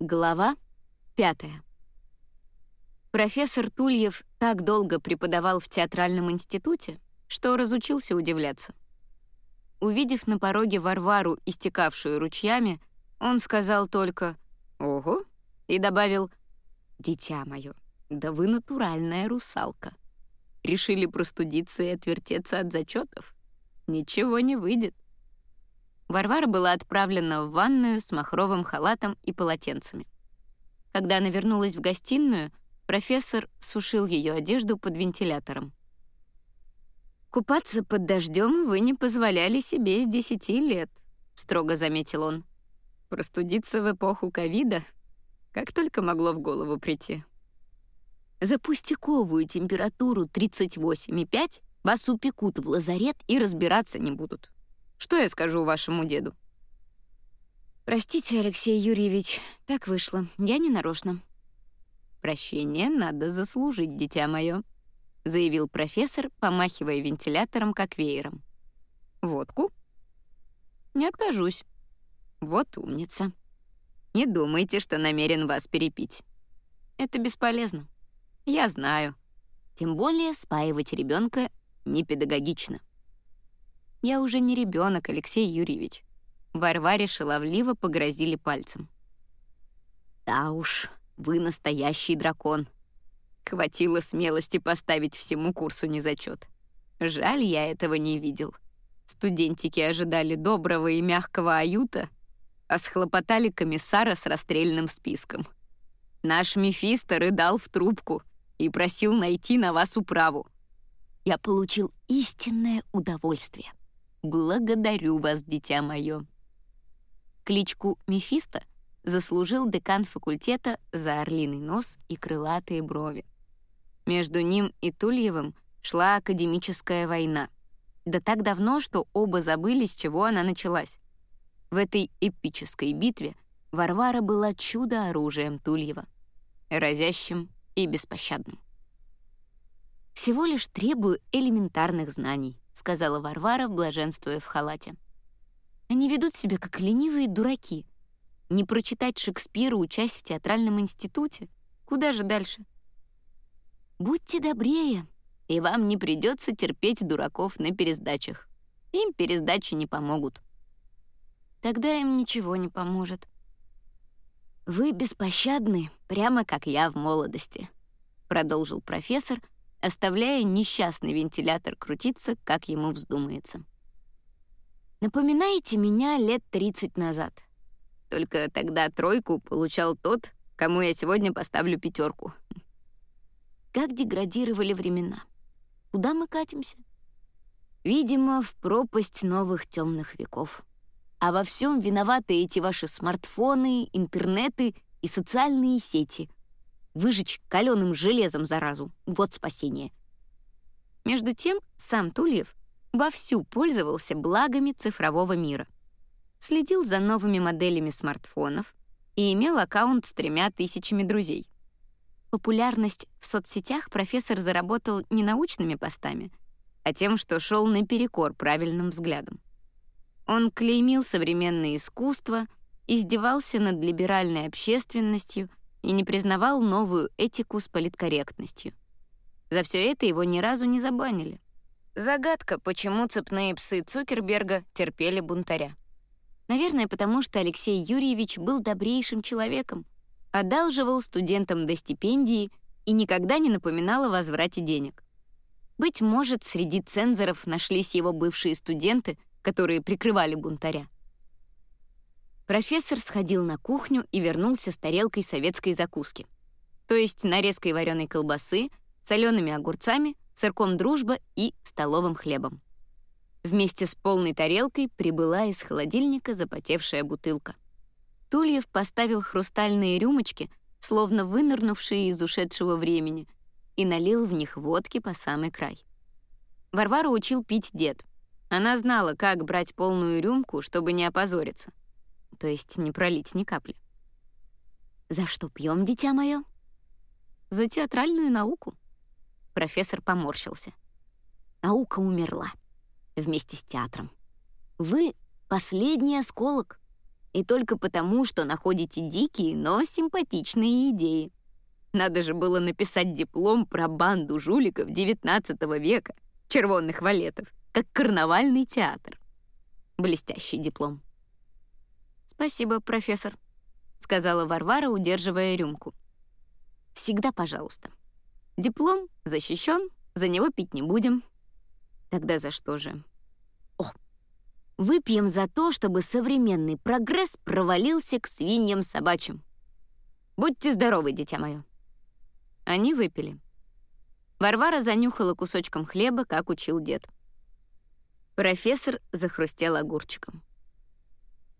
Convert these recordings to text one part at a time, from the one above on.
Глава пятая. Профессор Тульев так долго преподавал в театральном институте, что разучился удивляться. Увидев на пороге Варвару, истекавшую ручьями, он сказал только «Ого!» и добавил «Дитя мое, да вы натуральная русалка. Решили простудиться и отвертеться от зачетов? Ничего не выйдет». Варвара была отправлена в ванную с махровым халатом и полотенцами. Когда она вернулась в гостиную, профессор сушил ее одежду под вентилятором. «Купаться под дождем вы не позволяли себе с десяти лет», — строго заметил он. «Простудиться в эпоху ковида? Как только могло в голову прийти». «За пустяковую температуру 38,5 вас упекут в лазарет и разбираться не будут. Что я скажу вашему деду?» «Простите, Алексей Юрьевич, так вышло. Я не нарочно». «Прощение надо заслужить, дитя мое», — заявил профессор, помахивая вентилятором как веером. «Водку?» «Не откажусь». «Вот умница. Не думайте, что намерен вас перепить. Это бесполезно. Я знаю. Тем более спаивать ребенка непедагогично. Я уже не ребенок, Алексей Юрьевич. Варваре шаловливо погрозили пальцем. Да уж, вы настоящий дракон. Хватило смелости поставить всему курсу незачет. Жаль, я этого не видел. Студентики ожидали доброго и мягкого аюта, а схлопотали комиссара с расстрельным списком. Наш Мефисто рыдал в трубку и просил найти на вас управу. Я получил истинное удовольствие. Благодарю вас, дитя мое. Кличку Мефисто — заслужил декан факультета за орлиный нос и крылатые брови. Между ним и Тульевым шла академическая война. Да так давно, что оба забыли, с чего она началась. В этой эпической битве Варвара была чудо-оружием Тульева, разящим и беспощадным. «Всего лишь требую элементарных знаний», — сказала Варвара, блаженствуя в халате. «Они ведут себя как ленивые дураки, не прочитать Шекспира, учась в театральном институте? Куда же дальше? Будьте добрее, и вам не придется терпеть дураков на пересдачах. Им пересдачи не помогут. Тогда им ничего не поможет. Вы беспощадны, прямо как я в молодости, продолжил профессор, оставляя несчастный вентилятор крутиться, как ему вздумается. Напоминаете меня лет 30 назад. Только тогда тройку получал тот, кому я сегодня поставлю пятерку. Как деградировали времена. Куда мы катимся? Видимо, в пропасть новых темных веков. А во всем виноваты эти ваши смартфоны, интернеты и социальные сети. Выжечь каленым железом заразу — вот спасение. Между тем, сам Тульев вовсю пользовался благами цифрового мира — следил за новыми моделями смартфонов и имел аккаунт с тремя тысячами друзей. Популярность в соцсетях профессор заработал не научными постами, а тем, что шел наперекор правильным взглядам. Он клеймил современное искусство, издевался над либеральной общественностью и не признавал новую этику с политкорректностью. За все это его ни разу не забанили. Загадка, почему цепные псы Цукерберга терпели бунтаря. Наверное, потому что Алексей Юрьевич был добрейшим человеком, одалживал студентам до стипендии и никогда не напоминал о возврате денег. Быть может, среди цензоров нашлись его бывшие студенты, которые прикрывали бунтаря. Профессор сходил на кухню и вернулся с тарелкой советской закуски, то есть нарезкой вареной колбасы, солеными огурцами, сырком дружба и столовым хлебом. Вместе с полной тарелкой прибыла из холодильника запотевшая бутылка. Тульев поставил хрустальные рюмочки, словно вынырнувшие из ушедшего времени, и налил в них водки по самый край. Варвару учил пить дед. Она знала, как брать полную рюмку, чтобы не опозориться. То есть не пролить ни капли. «За что пьем, дитя мое?» «За театральную науку». Профессор поморщился. «Наука умерла вместе с театром. Вы — последний осколок, И только потому, что находите дикие, но симпатичные идеи. Надо же было написать диплом про банду жуликов XIX века, червонных валетов, как карнавальный театр. Блестящий диплом. «Спасибо, профессор», — сказала Варвара, удерживая рюмку. «Всегда пожалуйста. Диплом защищен, за него пить не будем. Тогда за что же? О, выпьем за то, чтобы современный прогресс провалился к свиньям собачьим. Будьте здоровы, дитя мое». Они выпили. Варвара занюхала кусочком хлеба, как учил дед. Профессор захрустел огурчиком.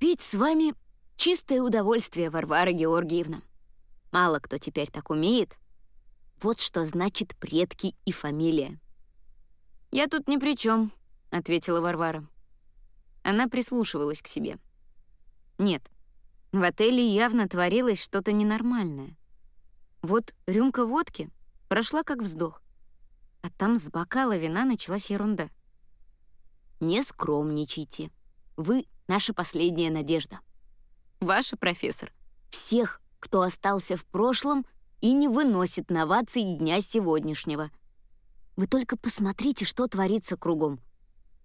«Пить с вами — чистое удовольствие, Варвара Георгиевна. Мало кто теперь так умеет. Вот что значит предки и фамилия». «Я тут ни при чем, ответила Варвара. Она прислушивалась к себе. Нет, в отеле явно творилось что-то ненормальное. Вот рюмка водки прошла как вздох. А там с бокала вина началась ерунда. «Не скромничайте. Вы — наша последняя надежда. Ваша профессор. Всех, кто остался в прошлом и не выносит новаций дня сегодняшнего. Вы только посмотрите, что творится кругом.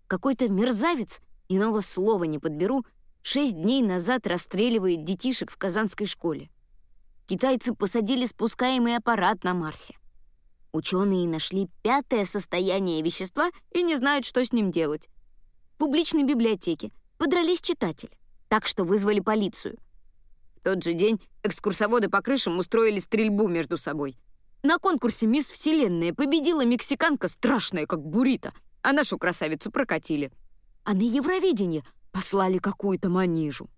Какой-то мерзавец, иного слова не подберу, шесть дней назад расстреливает детишек в казанской школе. Китайцы посадили спускаемый аппарат на Марсе. Ученые нашли пятое состояние вещества и не знают, что с ним делать. В публичной библиотеке подрались читатели, так что вызвали полицию. В тот же день экскурсоводы по крышам устроили стрельбу между собой. На конкурсе «Мисс Вселенная» победила мексиканка, страшная, как бурита, а нашу красавицу прокатили. А на Евровидение послали какую-то манижу.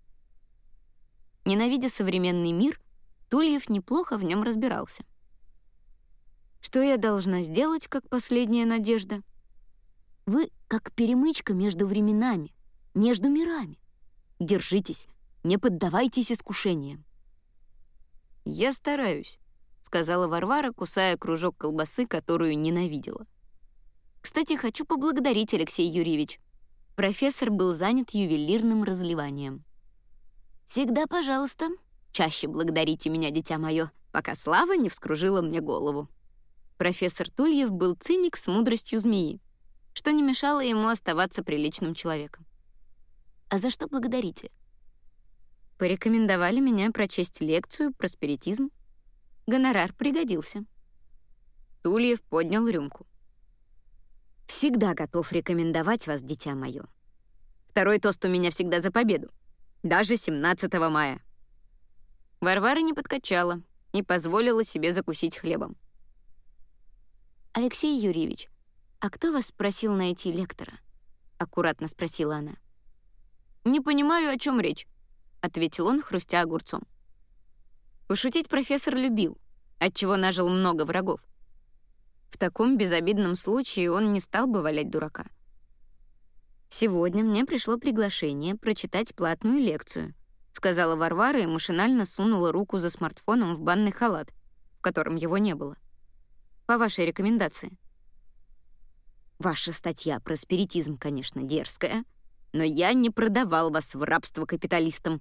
Ненавидя современный мир, Тульев неплохо в нем разбирался. Что я должна сделать, как последняя надежда? Вы как перемычка между временами, между мирами. Держитесь, не поддавайтесь искушениям. «Я стараюсь», — сказала Варвара, кусая кружок колбасы, которую ненавидела. «Кстати, хочу поблагодарить, Алексей Юрьевич. Профессор был занят ювелирным разливанием». «Всегда, пожалуйста», Чаще благодарите меня, дитя мое, пока слава не вскружила мне голову». Профессор Тульев был циник с мудростью змеи, что не мешало ему оставаться приличным человеком. «А за что благодарите?» Порекомендовали меня прочесть лекцию про спиритизм. Гонорар пригодился. Тульев поднял рюмку. «Всегда готов рекомендовать вас, дитя мое. Второй тост у меня всегда за победу. Даже 17 мая. Варвара не подкачала и позволила себе закусить хлебом. «Алексей Юрьевич, а кто вас просил найти лектора?» — аккуратно спросила она. «Не понимаю, о чем речь», — ответил он, хрустя огурцом. Пошутить профессор любил, отчего нажил много врагов. В таком безобидном случае он не стал бы валять дурака. Сегодня мне пришло приглашение прочитать платную лекцию — сказала Варвара и машинально сунула руку за смартфоном в банный халат, в котором его не было. По вашей рекомендации. Ваша статья про спиритизм, конечно, дерзкая, но я не продавал вас в рабство капиталистам.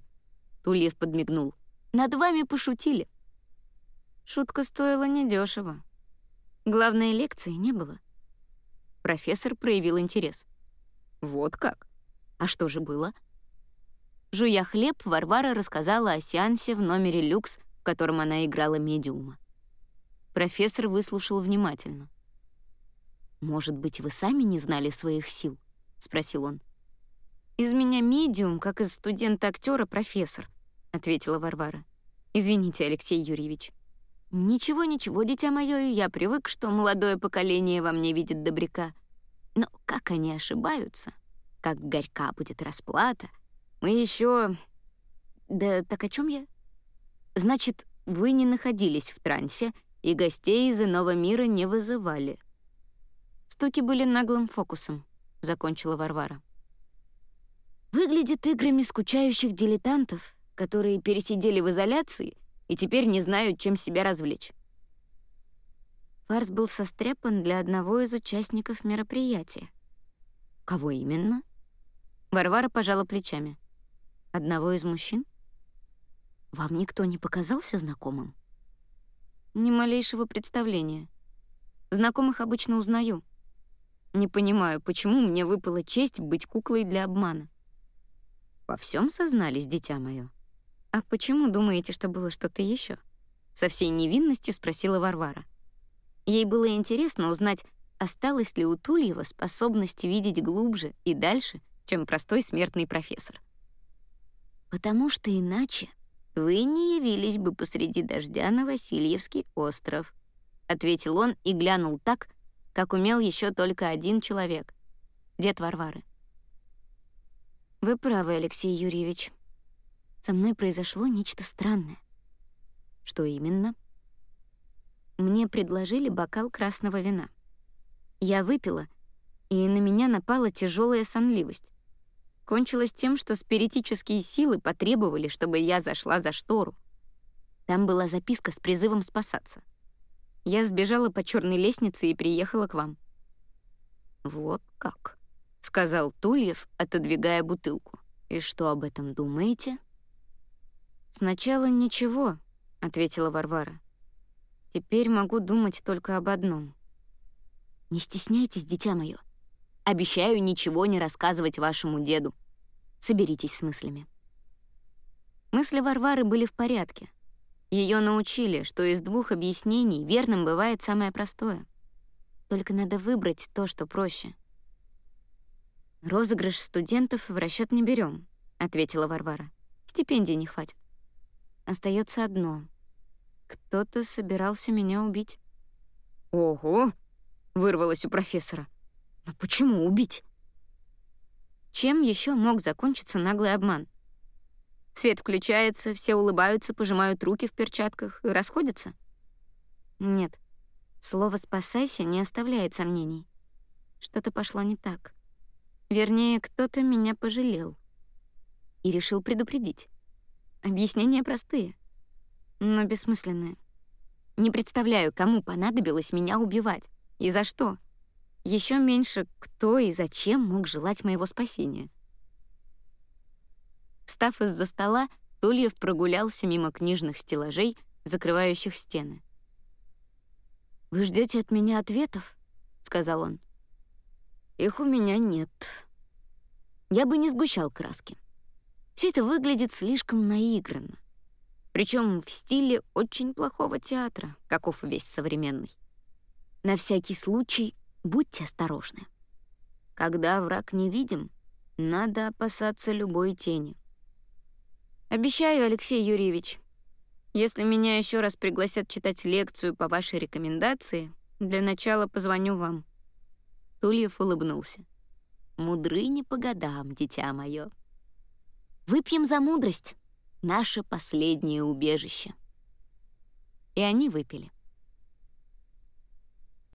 Тульев подмигнул. Над вами пошутили. Шутка стоила недешево. Главной лекции не было. Профессор проявил интерес. Вот как? А что же было? — Жуя хлеб, Варвара рассказала о сеансе в номере «Люкс», в котором она играла медиума. Профессор выслушал внимательно. «Может быть, вы сами не знали своих сил?» — спросил он. «Из меня медиум, как из студента-актера профессор», — ответила Варвара. «Извините, Алексей Юрьевич». «Ничего, ничего, дитя мое, я привык, что молодое поколение во мне видит добряка. Но как они ошибаются? Как горька будет расплата, мы еще... Да так о чем я? Значит, вы не находились в трансе и гостей из иного мира не вызывали. Стуки были наглым фокусом, закончила Варвара. Выглядит играми скучающих дилетантов, которые пересидели в изоляции и теперь не знают, чем себя развлечь. Фарс был состряпан для одного из участников мероприятия. Кого именно? Варвара пожала плечами. Одного из мужчин? Вам никто не показался знакомым? Ни малейшего представления. Знакомых обычно узнаю. Не понимаю, почему мне выпала честь быть куклой для обмана. Во всем сознались, дитя мое. А почему думаете, что было что-то еще? Со всей невинностью спросила Варвара. Ей было интересно узнать, осталась ли у Тульева способность видеть глубже и дальше, чем простой смертный профессор. «Потому что иначе вы не явились бы посреди дождя на Васильевский остров», — ответил он и глянул так, как умел еще только один человек — дед Варвары. «Вы правы, Алексей Юрьевич. Со мной произошло нечто странное». «Что именно?» Мне предложили бокал красного вина. Я выпила, и на меня напала тяжелая сонливость. Кончилось тем, что спиритические силы потребовали, чтобы я зашла за штору. Там была записка с призывом спасаться. Я сбежала по черной лестнице и приехала к вам. «Вот как», — сказал Тульев, отодвигая бутылку. «И что об этом думаете?» «Сначала ничего», — ответила Варвара. «Теперь могу думать только об одном. Не стесняйтесь, дитя мое. Обещаю ничего не рассказывать вашему деду. Соберитесь с мыслями. Мысли Варвары были в порядке. Ее научили, что из двух объяснений верным бывает самое простое. Только надо выбрать то, что проще. «Розыгрыш студентов в расчет не берем, ответила Варвара. «Стипендий не хватит. Остается одно. Кто-то собирался меня убить». «Ого!» вырвалось у профессора. Но почему убить? Чем еще мог закончиться наглый обман? Свет включается, все улыбаются, пожимают руки в перчатках и расходятся? Нет. Слово «спасайся» не оставляет сомнений. Что-то пошло не так. Вернее, кто-то меня пожалел. И решил предупредить. Объяснения простые, но бессмысленные. Не представляю, кому понадобилось меня убивать. И за что? Еще меньше, кто и зачем мог желать моего спасения. Встав из-за стола, Тульев прогулялся мимо книжных стеллажей, закрывающих стены. «Вы ждете от меня ответов?» — сказал он. «Их у меня нет. Я бы не сгущал краски. Все это выглядит слишком наигранно. Причем в стиле очень плохого театра, каков весь современный. На всякий случай будьте осторожны. Когда враг не видим, надо опасаться любой тени. Обещаю, Алексей Юрьевич, если меня еще раз пригласят читать лекцию по вашей рекомендации, для начала позвоню вам. Тульев улыбнулся. Мудры не по годам, дитя мое. Выпьем за мудрость, наше последнее убежище. И они выпили.